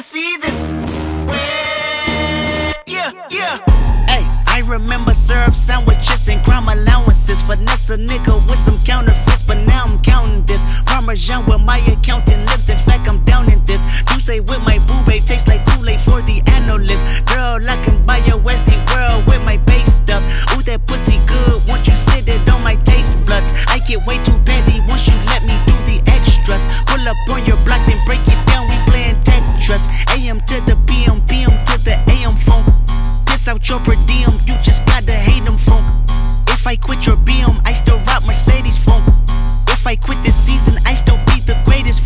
gotta see this. Yeah, yeah. Hey, I remember syrup sandwiches and crime allowances. Finesse a nigga with some counterfeits, but now I'm counting this. Parmesan with my accountant lips. In fact, I'm down in this. You say with my boo babe tastes like Kool-Aid for the analyst. Girl, I can buy your Westy world with my base stuff. Ooh, that pussy good. Once you sit it on my taste buds, I get way too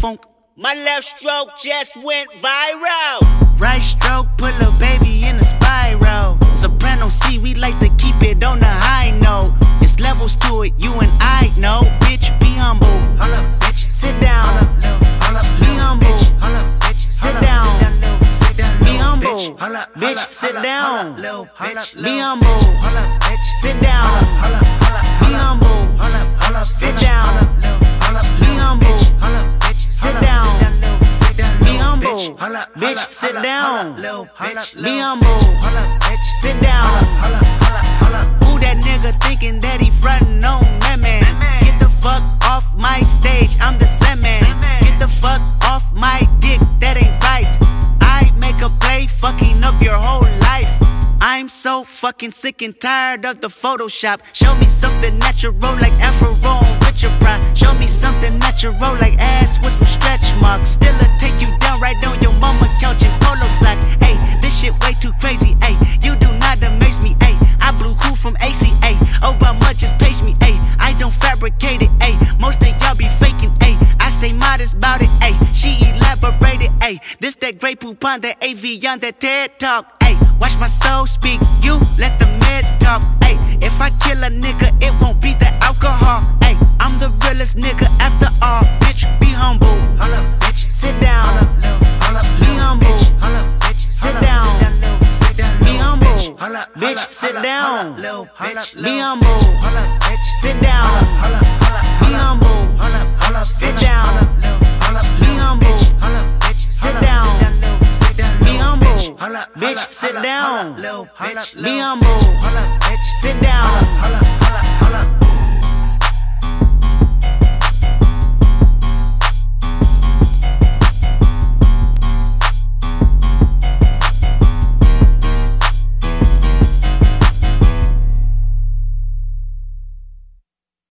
funk. My left stroke just went viral. Right stroke, put a baby in a spiral. Soprano C, we like to keep it on the high note. It's levels to it, you and I know. Bitch, be humble. Hold up, bitch. Sit down. Hold up. Hold up, Be humble. Hold up, bitch. Sit down. Sit down, down, Be humble. bitch. Hold up, Bitch, hold up, sit down. hold up, little Bitch, bitch. be humble. bitch. Hold up, bitch. Sit down. Be humble. Hold up, hold up, Sit down. Sit down. hold up, little bitch. Be humble. bitch. Hold up, bitch. Sit down. Who that nigga thinking that he frontin' on me, man? Get the fuck off my stage, I'm the Sandman. Get the fuck off my dick, that ain't right. I make a play, fucking up your whole life. I'm so fucking sick and tired of the Photoshop. Show me something natural like Afro Hey, this that great poop on that AV on that TED talk. Hey, watch my soul speak. You let the meds talk. Hey, if I kill a nigga, it won't be the alcohol. Hey, I'm the realest nigga after all. Bitch, be humble. Hold up, bitch. Sit down. Hold up, little. Hold up, Be humble. bitch. Hold up, bitch. Sit down. Be humble. bitch. Hold up, Bitch, hold up, sit down. hold up, little bitch. Be humble. bitch. Hold up, bitch. Sit down. Hold up, hold up, Be humble. Bitch. Hold up, Bitch, hold up, sit down. hold little bitch. Be humble. bitch. Hold up, bitch. Sit down.